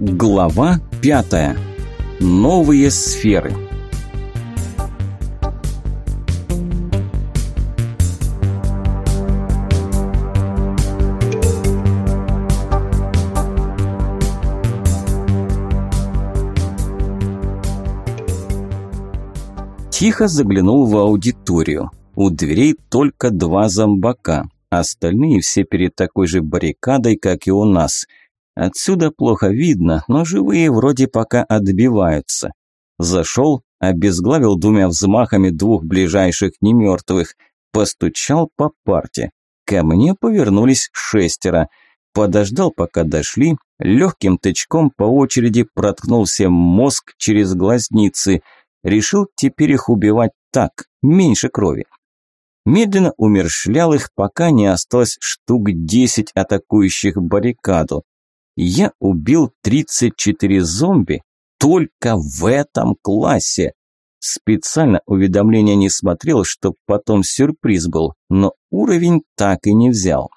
Глава пятая. Новые сферы. Тихо заглянул в аудиторию. У дверей только два зомбака. Остальные все перед такой же баррикадой, как и у нас. Отсюда плохо видно, но живые вроде пока отбиваются. Зашел, обезглавил двумя взмахами двух ближайших немертвых. Постучал по парте. Ко мне повернулись шестеро. Подождал, пока дошли, легким тычком по очереди проткнул всем мозг через глазницы – Решил теперь их убивать так, меньше крови. Медленно умершлял их, пока не осталось штук 10 атакующих баррикаду. Я убил 34 зомби только в этом классе. Специально уведомления не смотрел, чтоб потом сюрприз был, но уровень так и не взял.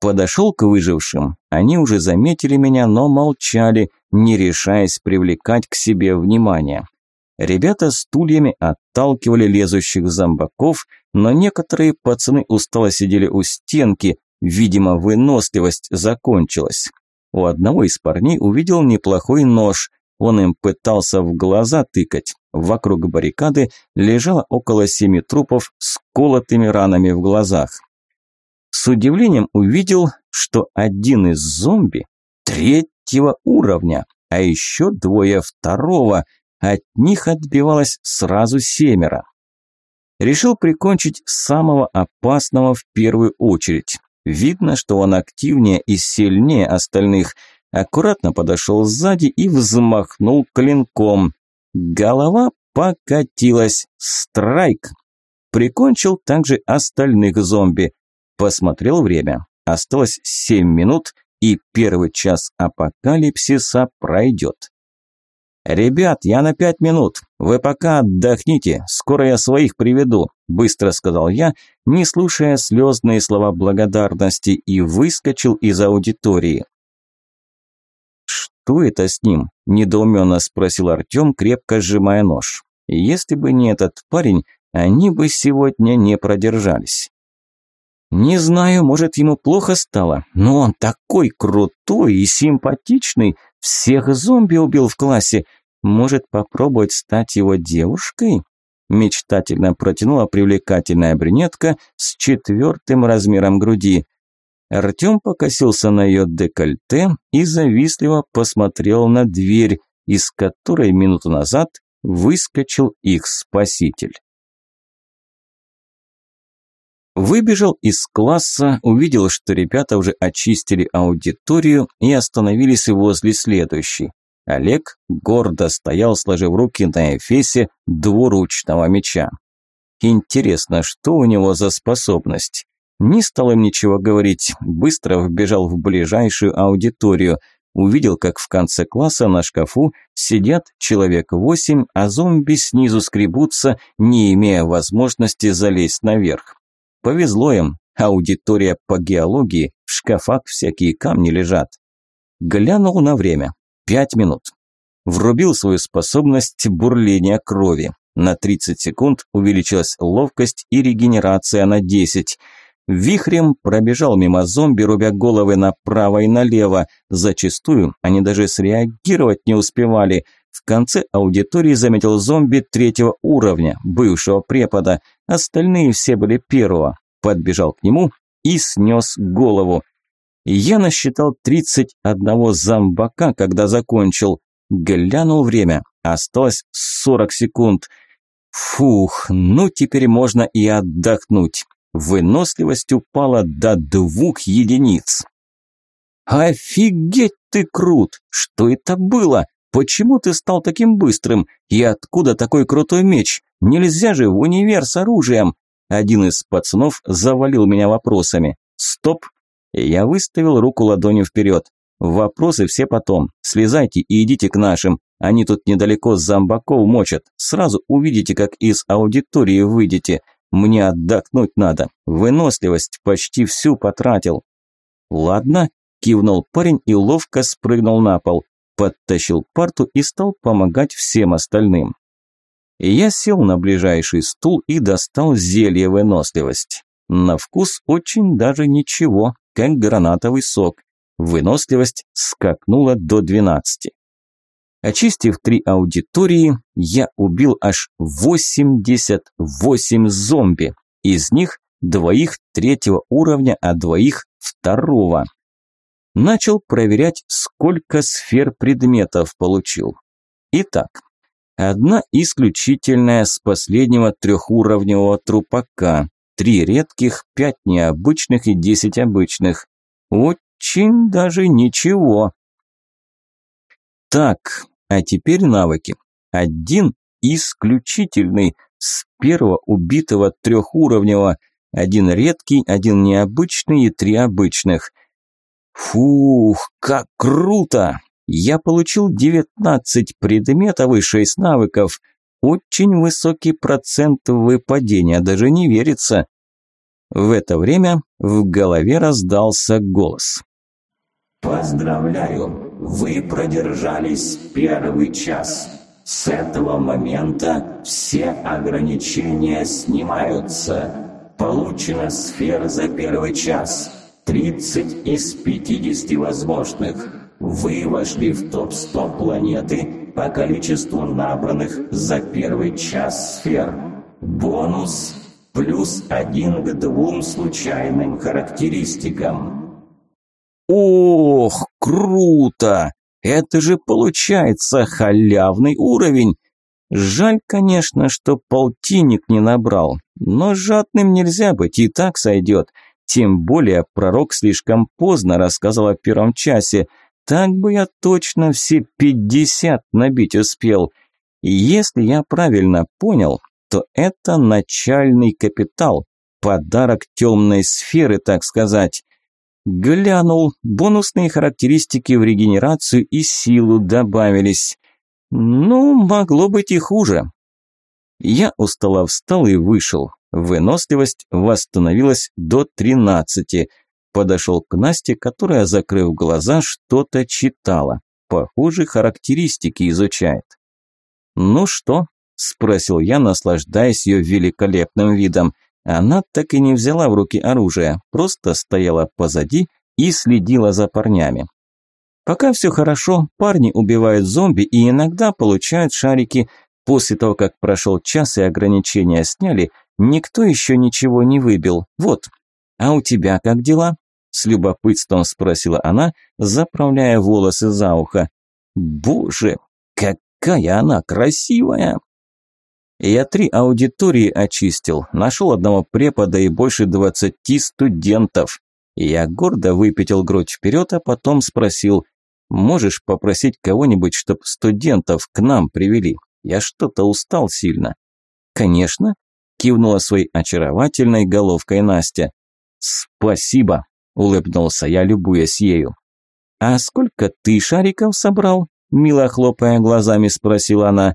Подошел к выжившим. Они уже заметили меня, но молчали, не решаясь привлекать к себе внимание. Ребята стульями отталкивали лезущих зомбаков, но некоторые пацаны устало сидели у стенки, видимо, выносливость закончилась. У одного из парней увидел неплохой нож, он им пытался в глаза тыкать. Вокруг баррикады лежало около семи трупов с колотыми ранами в глазах. С удивлением увидел, что один из зомби третьего уровня, а еще двое второго – от них отбивалось сразу семеро. Решил прикончить самого опасного в первую очередь. Видно, что он активнее и сильнее остальных. Аккуратно подошел сзади и взмахнул клинком. Голова покатилась. Страйк. Прикончил также остальных зомби. Посмотрел время. Осталось семь минут, и первый час апокалипсиса пройдет. «Ребят, я на пять минут. Вы пока отдохните. Скоро я своих приведу», – быстро сказал я, не слушая слезные слова благодарности, и выскочил из аудитории. «Что это с ним?» – недоуменно спросил Артем, крепко сжимая нож. «Если бы не этот парень, они бы сегодня не продержались». «Не знаю, может, ему плохо стало, но он такой крутой и симпатичный, всех зомби убил в классе. Может, попробовать стать его девушкой?» Мечтательно протянула привлекательная брюнетка с четвертым размером груди. Артем покосился на ее декольте и завистливо посмотрел на дверь, из которой минуту назад выскочил их спаситель. Выбежал из класса, увидел, что ребята уже очистили аудиторию и остановились возле следующей. Олег гордо стоял, сложив руки на эфесе двуручного меча. Интересно, что у него за способность? Не стал им ничего говорить, быстро вбежал в ближайшую аудиторию, увидел, как в конце класса на шкафу сидят человек восемь, а зомби снизу скребутся, не имея возможности залезть наверх. Повезло им, аудитория по геологии, в шкафах всякие камни лежат. Глянул на время. Пять минут. Врубил свою способность бурления крови. На 30 секунд увеличилась ловкость и регенерация на 10. Вихрем пробежал мимо зомби, рубя головы направо и налево. Зачастую они даже среагировать не успевали. В конце аудитории заметил зомби третьего уровня, бывшего препода. Остальные все были первого. Подбежал к нему и снес голову. Я насчитал 31 зомбака, когда закончил. Глянул время. Осталось 40 секунд. Фух, ну теперь можно и отдохнуть. Выносливость упала до двух единиц. «Офигеть ты крут! Что это было? Почему ты стал таким быстрым? И откуда такой крутой меч? Нельзя же в универ с оружием!» Один из пацанов завалил меня вопросами. «Стоп, я выставил руку ладонью вперед. Вопросы все потом. Слезайте и идите к нашим. Они тут недалеко с зомбаков мочат. Сразу увидите, как из аудитории выйдете. Мне отдохнуть надо. Выносливость почти всю потратил. Ладно, кивнул парень и ловко спрыгнул на пол. подтащил парту и стал помогать всем остальным. Я сел на ближайший стул и достал зелье выносливость. На вкус очень даже ничего, как гранатовый сок. Выносливость скакнула до 12. Очистив три аудитории, я убил аж 88 зомби. Из них двоих третьего уровня, а двоих второго. Начал проверять, сколько сфер предметов получил. Итак, одна исключительная с последнего трехуровневого трупака, три редких, пять необычных и десять обычных. Очень даже ничего. Так, а теперь навыки. Один исключительный, с первого убитого трехуровневого, один редкий, один необычный и три обычных. Фух, как круто! Я получил 19 предметов и 6 навыков. Очень высокий процент выпадения, даже не верится. В это время в голове раздался голос. Поздравляю, вы продержались первый час. С этого момента все ограничения снимаются. Получено сфер за первый час. 30 из 50 возможных. Вы вошли в топ-100 планеты по количеству набранных за первый час сфер. Бонус плюс один к двум случайным характеристикам. Ох, круто! Это же получается халявный уровень. Жаль, конечно, что полтинник не набрал, но жадным нельзя быть, и так сойдет. Тем более пророк слишком поздно рассказал о первом часе. Так бы я точно все пятьдесят набить успел. И если я правильно понял, то это начальный капитал, подарок темной сферы, так сказать. Глянул, бонусные характеристики в регенерацию и силу добавились. Ну, могло быть и хуже. Я устало встал и вышел. Выносливость восстановилась до 13. Подошел к Насте, которая, закрыв глаза, что-то читала. Похоже, характеристики изучает. «Ну что?» – спросил я, наслаждаясь ее великолепным видом – она так и не взяла в руки оружие, просто стояла позади и следила за парнями. Пока все хорошо, парни убивают зомби и иногда получают шарики. После того, как прошел час и ограничения сняли, никто еще ничего не выбил. Вот. А у тебя как дела? С любопытством спросила она, заправляя волосы за ухо. Боже, какая она красивая! Я три аудитории очистил, нашел одного препода и больше двадцати студентов. Я гордо выпятил грудь вперед, а потом спросил, можешь попросить кого-нибудь, чтоб студентов к нам привели? Я что-то устал сильно. Конечно, кивнула своей очаровательной головкой Настя. Спасибо, улыбнулся я, любуясь ею. А сколько ты шариков собрал? Мило хлопая глазами спросила она.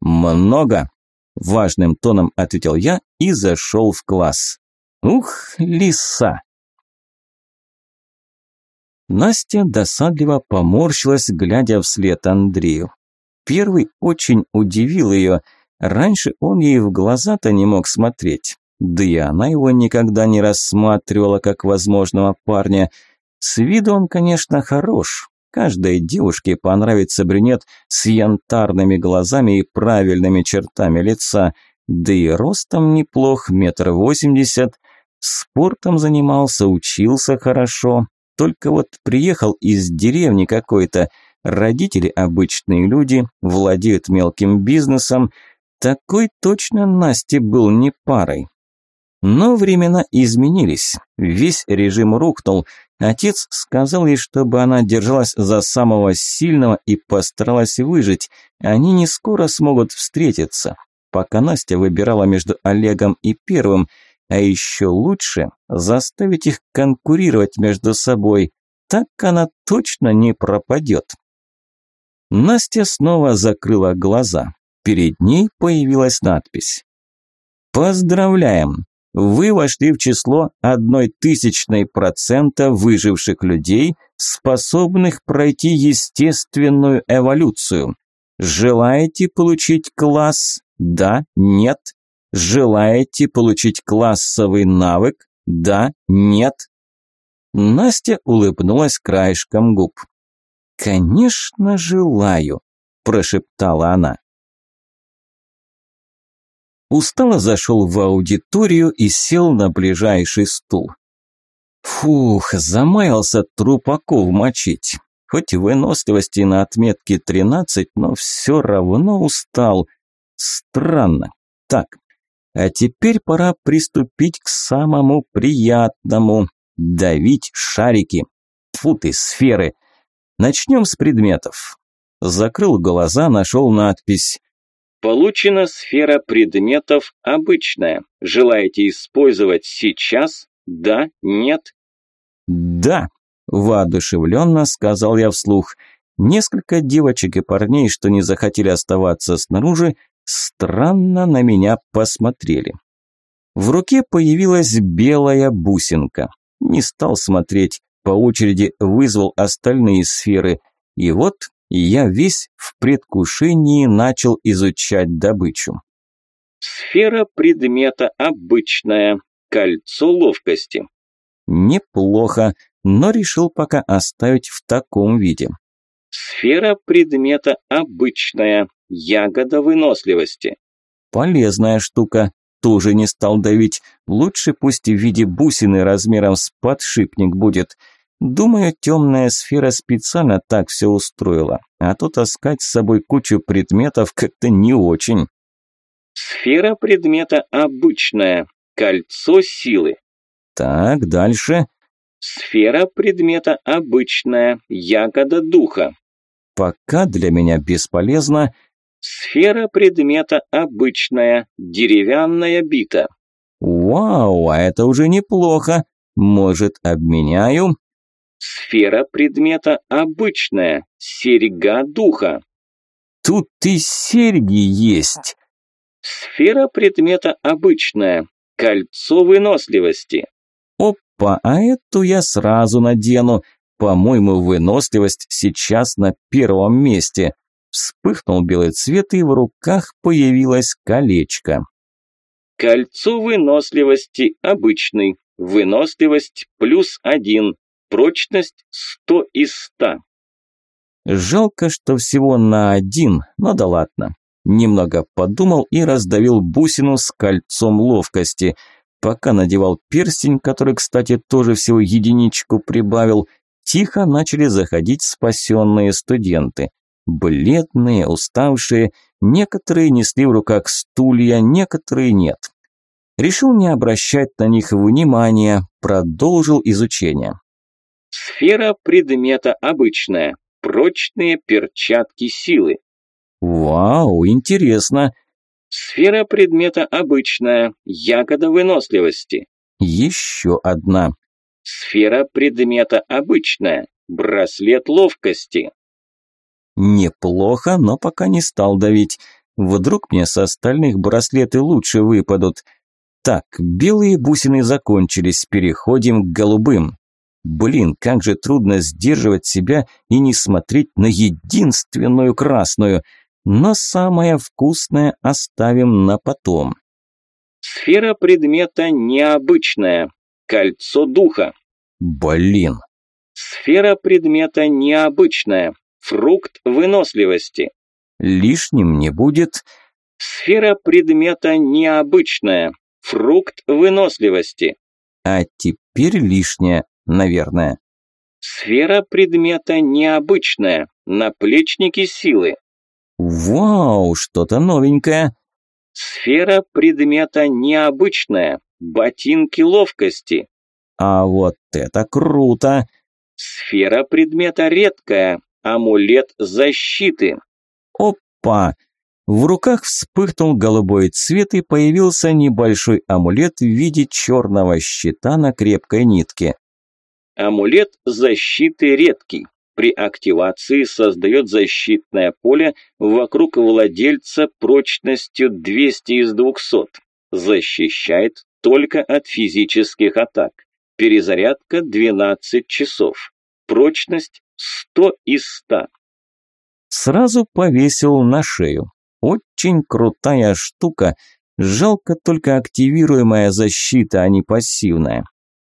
Много, Важным тоном ответил я и зашел в класс. Ух, лиса! Настя досадливо поморщилась, глядя вслед Андрею. Первый очень удивил ее. Раньше он ей в глаза-то не мог смотреть. Да и она его никогда не рассматривала как возможного парня. С виду он, конечно, хорош, Каждой девушке понравится брюнет с янтарными глазами и правильными чертами лица, да и ростом неплох, метр восемьдесят. Спортом занимался, учился хорошо. Только вот приехал из деревни какой-то. Родители обычные люди, владеют мелким бизнесом. Такой точно Насте был не парой. Но времена изменились. Весь режим рухнул. Отец сказал ей, чтобы она держалась за самого сильного и постаралась выжить. Они не скоро смогут встретиться. Пока Настя выбирала между Олегом и первым, а еще лучше заставить их конкурировать между собой. Так она точно не пропадет. Настя снова закрыла глаза. Перед ней появилась надпись. «Поздравляем! Вы вошли в число одной тысячной процента выживших людей, способных пройти естественную эволюцию. Желаете получить класс? Да, нет. Желаете получить классовый навык? Да, нет. Настя улыбнулась краешком губ. «Конечно, желаю», – прошептала она. Устало зашел в аудиторию и сел на ближайший стул. Фух, замаялся трупаков мочить. Хоть выносливости на отметке 13, но все равно устал. Странно. Так, а теперь пора приступить к самому приятному – давить шарики. Фу ты, сферы. Начнем с предметов. Закрыл глаза, нашел надпись Получена сфера предметов обычная. Желаете использовать сейчас? Да? Нет? Да, воодушевленно сказал я вслух. Несколько девочек и парней, что не захотели оставаться снаружи, странно на меня посмотрели. В руке появилась белая бусинка. Не стал смотреть, по очереди вызвал остальные сферы. И вот я весь в предвкушении начал изучать добычу. Сфера предмета обычная, кольцо ловкости. Неплохо, но решил пока оставить в таком виде. Сфера предмета обычная, ягода выносливости. Полезная штука, тоже не стал давить. Лучше пусть в виде бусины размером с подшипник будет – Думаю, темная сфера специально так все устроила, а то таскать с собой кучу предметов как-то не очень. Сфера предмета обычная, кольцо силы. Так, дальше. Сфера предмета обычная, ягода духа. Пока для меня бесполезно. Сфера предмета обычная, деревянная бита. Вау, а это уже неплохо. Может, обменяю? Сфера предмета обычная, серьга духа. Тут и серьги есть. Сфера предмета обычная, кольцо выносливости. Опа, а эту я сразу надену. По-моему, выносливость сейчас на первом месте. Вспыхнул белый цвет, и в руках появилось колечко. Кольцо выносливости обычный. Выносливость плюс один. Прочность 100 из 100. Жалко, что всего на один, но да ладно. Немного подумал и раздавил бусину с кольцом ловкости. Пока надевал перстень, который, кстати, тоже всего единичку прибавил, тихо начали заходить спасенные студенты. Бледные, уставшие, некоторые несли в руках стулья, некоторые нет. Решил не обращать на них внимания, продолжил изучение. Сфера предмета обычная. Прочные перчатки силы. Вау, интересно. Сфера предмета обычная. Ягода выносливости. Еще одна. Сфера предмета обычная. Браслет ловкости. Неплохо, но пока не стал давить. Вдруг мне с остальных браслеты лучше выпадут. Так, белые бусины закончились, переходим к голубым. Блин, как же трудно сдерживать себя и не смотреть на единственную красную. Но самое вкусное оставим на потом. Сфера предмета необычная. Кольцо духа. Блин. Сфера предмета необычная. Фрукт выносливости. Лишним не будет. Сфера предмета необычная. Фрукт выносливости. А теперь лишнее наверное. Сфера предмета необычная, наплечники силы. Вау, что-то новенькое. Сфера предмета необычная, ботинки ловкости. А вот это круто. Сфера предмета редкая, амулет защиты. Опа! В руках вспыхнул голубой цвет и появился небольшой амулет в виде черного щита на крепкой нитке. Амулет защиты редкий. При активации создает защитное поле вокруг владельца прочностью 200 из 200. Защищает только от физических атак. Перезарядка 12 часов. Прочность 100 из 100. Сразу повесил на шею. Очень крутая штука. Жалко только активируемая защита, а не пассивная.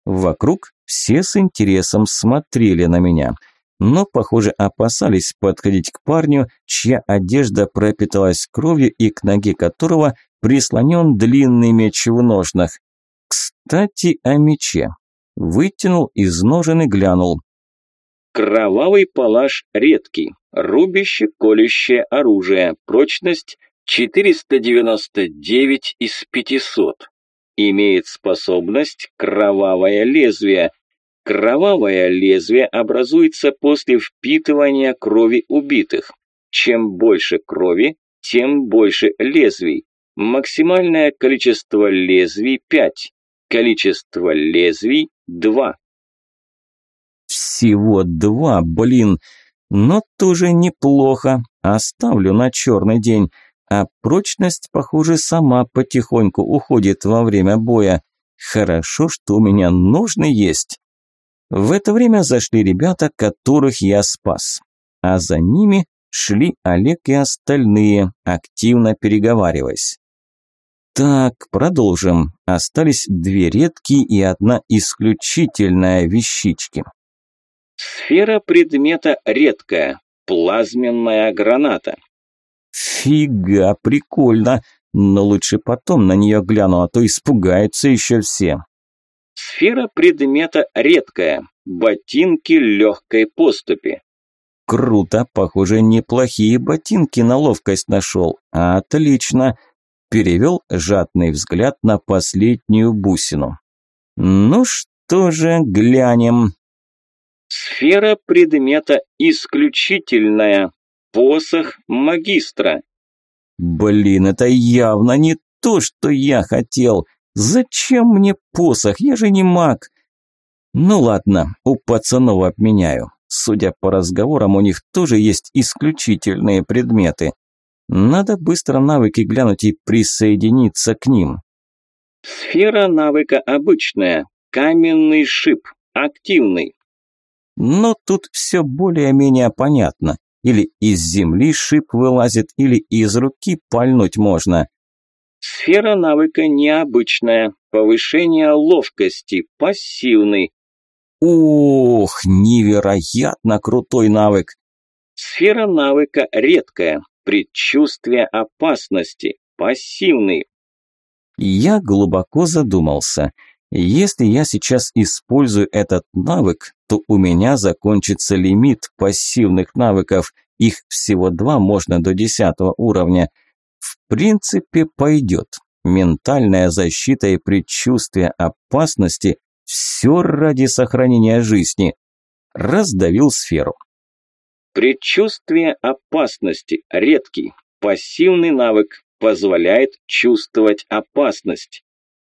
Вокруг все с интересом смотрели на меня, но, похоже, опасались подходить к парню, чья одежда пропиталась кровью и к ноге которого прислонен длинный меч в ножнах. Кстати, о мече. Вытянул из ножен и глянул. Кровавый палаш редкий, рубище, колющее оружие, прочность 499 из 500. Имеет способность кровавое лезвие. Кровавое лезвие образуется после впитывания крови убитых. Чем больше крови, тем больше лезвий. Максимальное количество лезвий 5. Количество лезвий 2. Всего два, блин. Но тоже неплохо. Оставлю на черный день. А прочность, похоже, сама потихоньку уходит во время боя. Хорошо, что у меня ножны есть. В это время зашли ребята, которых я спас. А за ними шли Олег и остальные, активно переговариваясь. Так, продолжим. Остались две редкие и одна исключительная вещички. Сфера предмета редкая, плазменная граната. Фига, прикольно. Но лучше потом на нее гляну, а то испугаются еще все. Сфера предмета редкая, ботинки легкой поступи. Круто, похоже, неплохие ботинки на ловкость нашел. Отлично. Перевел жадный взгляд на последнюю бусину. Ну что же, глянем. Сфера предмета исключительная. Посох магистра. Блин, это явно не то, что я хотел. Зачем мне посох? Я же не маг. Ну ладно, у пацанов обменяю. Судя по разговорам, у них тоже есть исключительные предметы. Надо быстро навыки глянуть и присоединиться к ним. Сфера навыка обычная. Каменный шип. Активный. Но тут все более-менее понятно. Или из земли шип вылазит, или из руки пальнуть можно. Сфера навыка необычная. Повышение ловкости. Пассивный. Ух, невероятно крутой навык. Сфера навыка редкая. Предчувствие опасности. Пассивный. Я глубоко задумался. Если я сейчас использую этот навык, то у меня закончится лимит пассивных навыков. Их всего два, можно до десятого уровня. В принципе, пойдет. Ментальная защита и предчувствие опасности – все ради сохранения жизни. Раздавил сферу. Предчувствие опасности – редкий. Пассивный навык позволяет чувствовать опасность.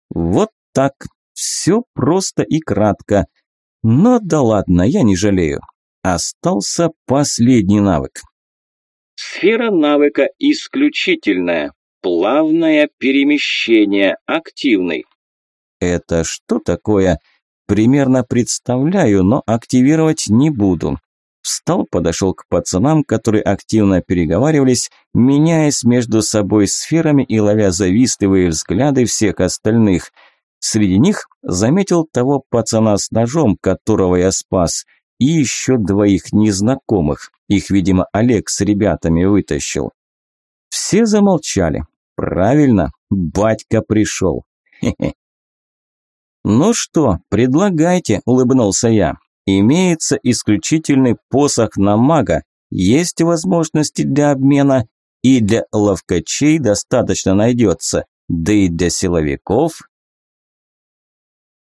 Вот так. Все просто и кратко. Но да ладно, я не жалею. Остался последний навык. Сфера навыка исключительная. Плавное перемещение активный. Это что такое? Примерно представляю, но активировать не буду. Встал, подошел к пацанам, которые активно переговаривались, меняясь между собой сферами и ловя завистливые взгляды всех остальных – Среди них заметил того пацана с ножом, которого я спас, и еще двоих незнакомых. Их, видимо, Олег с ребятами вытащил. Все замолчали. Правильно, батька пришел. Хе-хе. «Ну что, предлагайте», – улыбнулся я. «Имеется исключительный посох на мага, есть возможности для обмена, и для ловкачей достаточно найдется, да и для силовиков